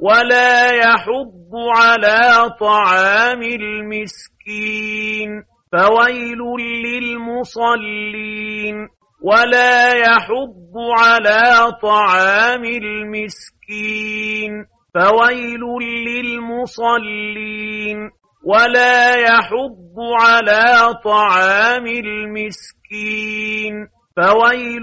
ولا يحض على طعام المسكين فويل للمصلين ولا يحض على طعام المسكين فويل للمصلين ولا يحض على طعام المسكين فويل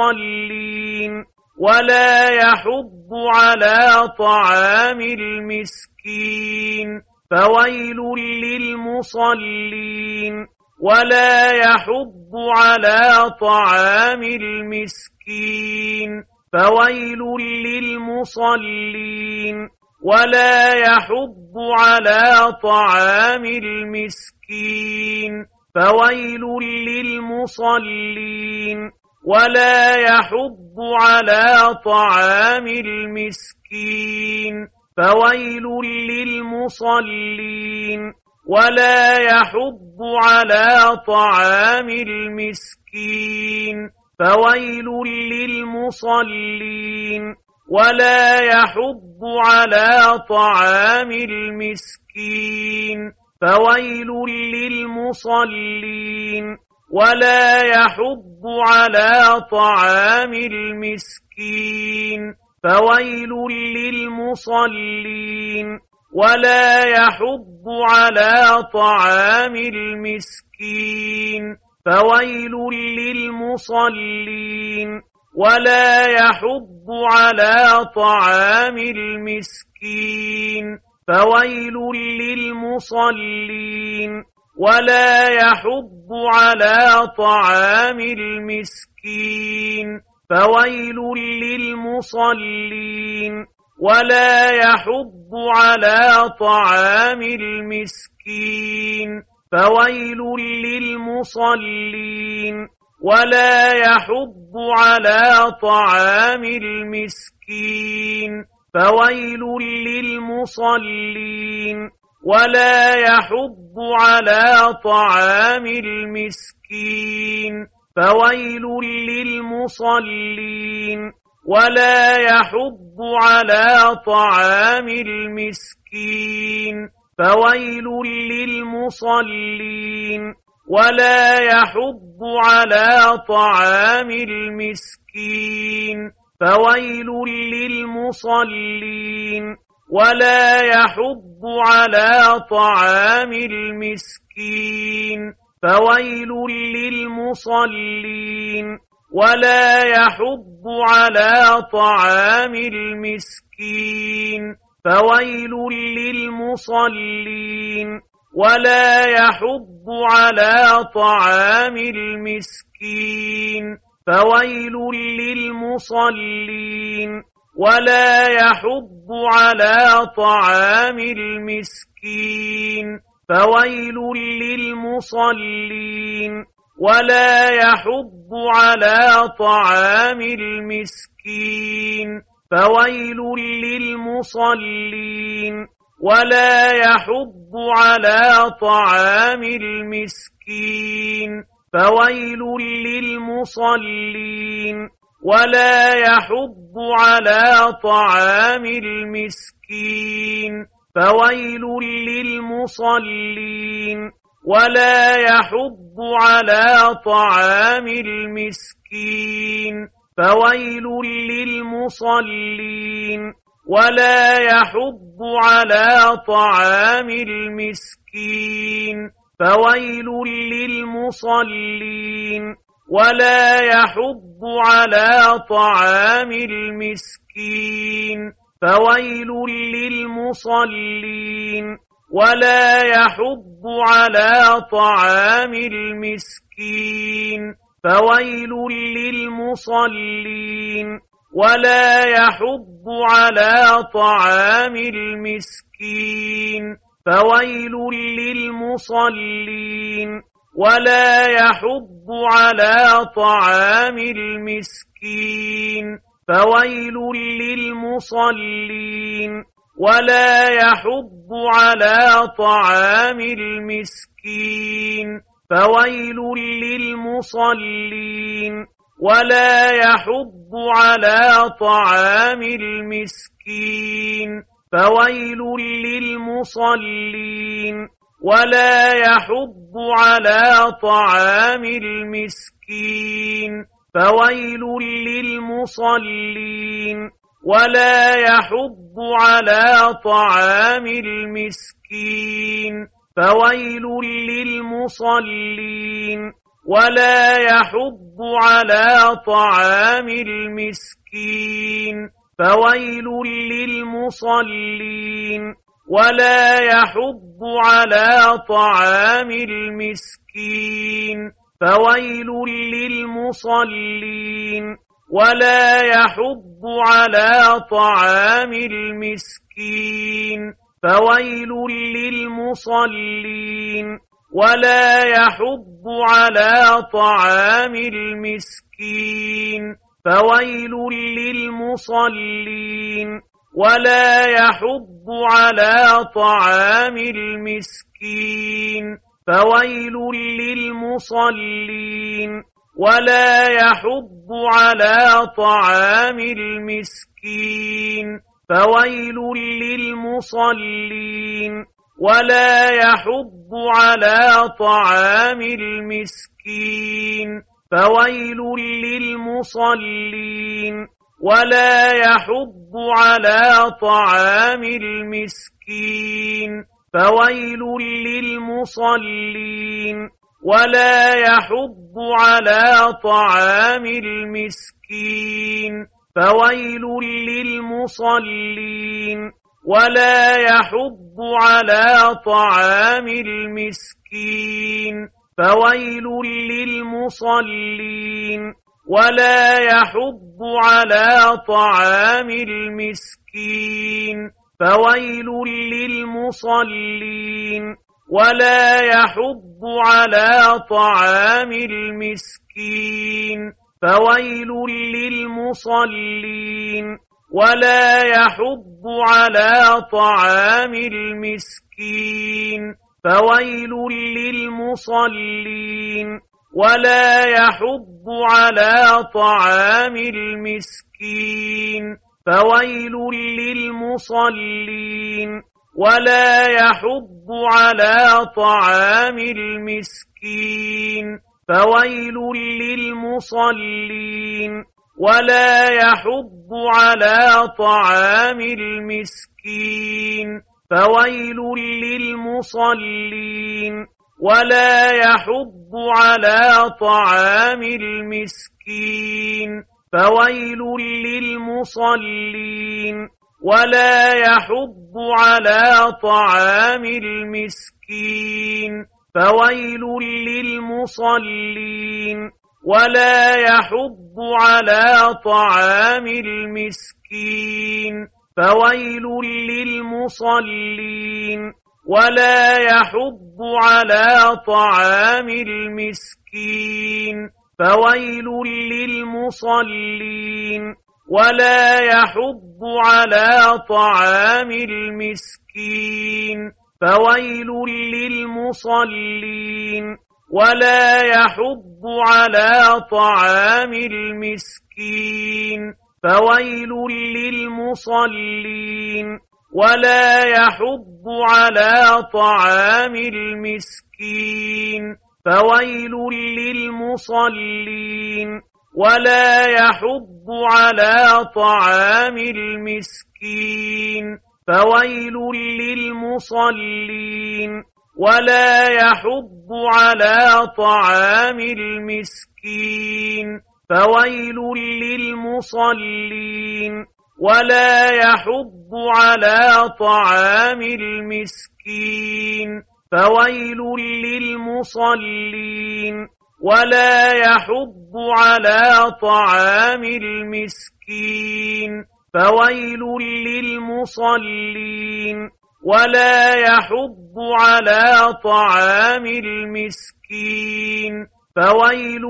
للمصلين ولا يحض على طعام المسكين فويل للمصلين ولا يحض على طعام المسكين فويل للمصلين ولا يحض على طعام المسكين فويل للمصلين ولا يحض على طعام المسكين فويل للمصلين ولا يحض على طعام المسكين فويل للمصلين ولا يحض على طعام المسكين فويل للمصلين ولا يحض على طعام المسكين فويل للمصلين ولا يحض على طعام المسكين فويل للمصلين ولا يحض على طعام المسكين فويل للمصلين ولا يحض على طعام المسكين فويل للمصلين ولا يحض على طعام المسكين فويل للمصلين ولا يحض على طعام المسكين فويل للمصلين ولا يحض على طعام المسكين فويل للمصلين ولا يحض على طعام المسكين فويل للمصلين ولا يحض على طعام المسكين فويل للمصلين ولا يحض على طعام المسكين فويل للمصلين ولا يحض على طعام المسكين فويل للمصلين ولا يحض على طعام المسكين فويل للمصلين ولا يحض على طعام المسكين فويل للمصلين ولا يحض على طعام المسكين فويل للمصلين ولا يحض على طعام المسكين فويل للمصلين ولا يحض على طعام المسكين فويل للمصلين ولا يحض على طعام المسكين فويل للمصلين ولا يحض على طعام المسكين فويل للمصلين ولا يحض على طعام المسكين فويل للمصلين ولا يحض على طعام المسكين فويل للمصلين ولا يحض على طعام المسكين فويل للمصلين ولا يحض على طعام المسكين فويل للمصلين ولا يحض على طعام المسكين فويل للمصلين ولا يحض على طعام المسكين فويل للمصلين ولا يحض على طعام المسكين فويل للمصلين ولا يحض على طعام المسكين فويل للمصلين ولا يحض على طعام المسكين فويل للمصلين ولا يحض على طعام المسكين فويل للمصلين ولا يحض على طعام المسكين فويل للمصلين ولا يحض على طعام المسكين فويل للمصلين ولا يحض على طعام المسكين فويل للمصلين ولا يحض على طعام المسكين فويل للمصلين ولا يحض على طعام المسكين فويل للمصلين ولا يحض على طعام المسكين فويل للمصلين ولا يحض على طعام المسكين فويل للمصلين ولا يحض على طعام المسكين فويل للمصلين ولا يحض على طعام المسكين فويل للمصلين ولا يحض على طعام المسكين فويل للمصلين ولا يحض على طعام المسكين فويل للمصلين ولا يحض على طعام المسكين فويل للمصلين ولا يحض على طعام المسكين فويل للمصلين ولا يحض على طعام المسكين فويل للمصلين ولا يحض على طعام المسكين فويل للمصلين ولا يحض على طعام المسكين فويل للمصلين ولا يحض على طعام المسكين فويل للمصلين ولا يحض على طعام المسكين فويل للمصلين ولا يحض على طعام المسكين فويل للمصلين ولا يحض على طعام المسكين فويل للمصلين ولا يحض على طعام المسكين فويل للمصلين ولا يحض على طعام المسكين فويل للمصلين ولا يحض على طعام المسكين فويل للمصلين ولا يحض على طعام المسكين فويل للمصلين ولا يحض على طعام المسكين فويل للمصلين ولا يحض على طعام المسكين فويل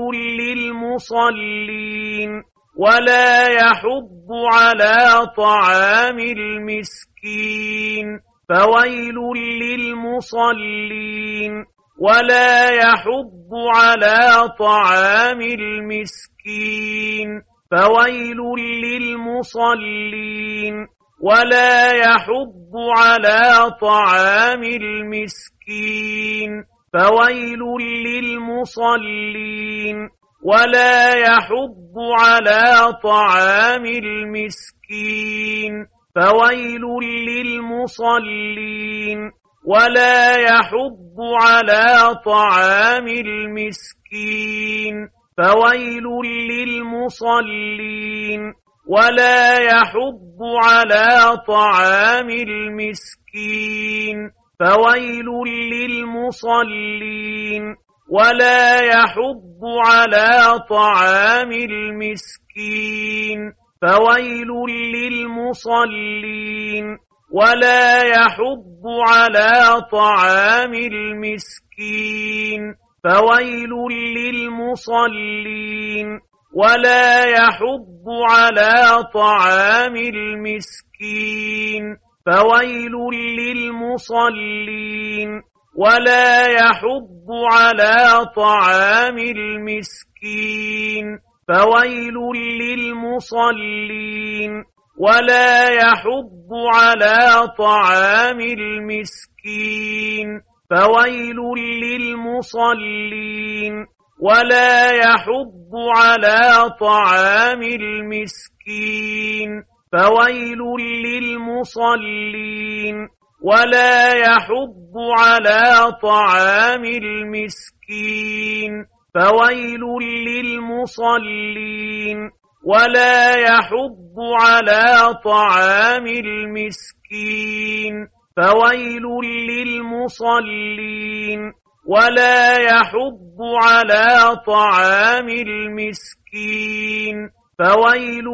للمصلين ولا يحض على طعام المسكين فويل للمصلين ولا يحض على طعام المسكين فويل للمصلين ولا يحض على طعام المسكين فويل للمصلين ولا يحض على طعام المسكين فويل للمصلين ولا يحض على طعام المسكين فويل للمصلين ولا يحض على طعام المسكين فويل للمصلين ولا يحض على طعام المسكين فويل للمصلين ولا يحض على طعام المسكين فويل للمصلين ولا يحض على طعام المسكين فويل للمصلين ولا يحض على طعام المسكين فويل للمصلين ولا يحض على طعام المسكين فويل للمصلين ولا يحض على طعام المسكين فويل للمصلين ولا يحض على طعام المسكين فويل للمصلين ولا يحض على طعام المسكين فويل للمصلين ولا يحض على طعام المسكين فويل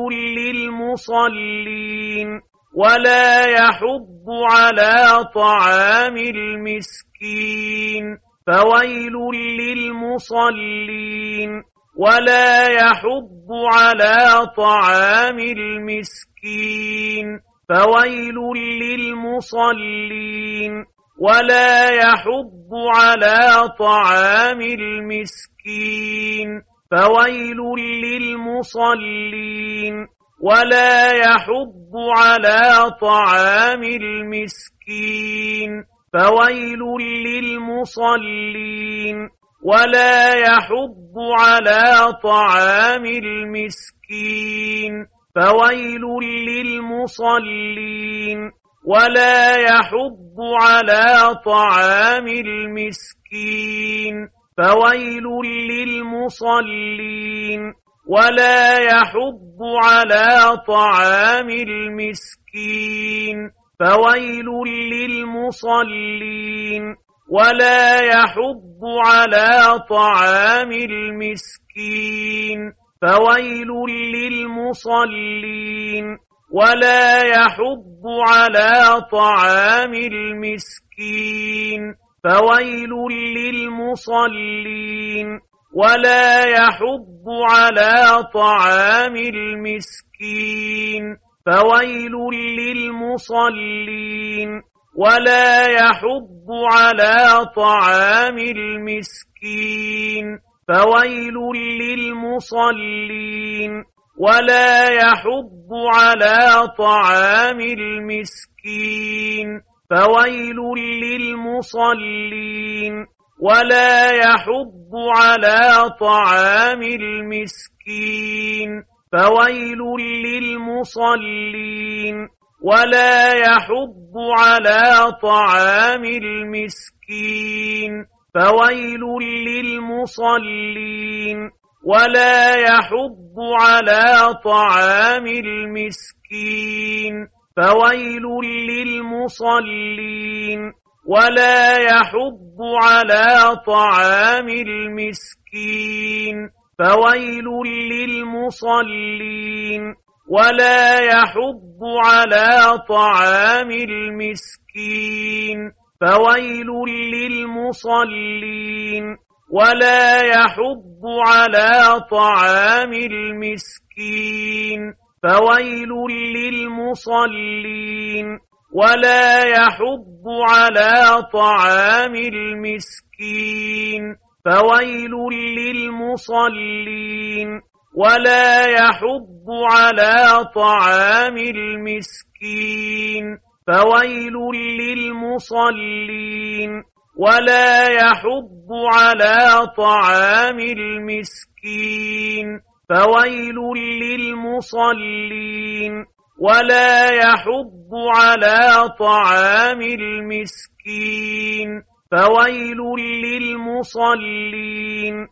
للمصلين ولا يحض على طعام المسكين فويل للمصلين ولا يحض على طعام المسكين فويل للمصلين ولا يحض على طعام المسكين فويل للمصلين ولا يحض على طعام المسكين فويل للمصلين ولا يحض على طعام المسكين فويل للمصلين ولا يحض على طعام المسكين فويل للمصلين ولا يحض على طعام المسكين فويل للمصلين ولا يحض على طعام المسكين فويل للمصلين ولا يحض على طعام المسكين فويل للمصلين ولا يحض على طعام المسكين فويل للمصلين ولا يحض على طعام المسكين فويل للمصلين ولا يحض على طعام المسكين فويل للمصلين ولا يحض على طعام المسكين فويل للمصلين ولا يحض على طعام المسكين فويل للمصلين ولا يحض على طعام المسكين فويل للمصلين ولا يحض على طعام المسكين فويل للمصلين ولا يحض على طعام المسكين فويل للمصلين ولا يحض على طعام المسكين فويل للمصلين ولا يحض على طعام المسكين فويل للمصلين ولا يحض على طعام المسكين فويل للمصلين ولا يحض على طعام المسكين فويل للمصلين ولا يحض على طعام المسكين فويل للمصلين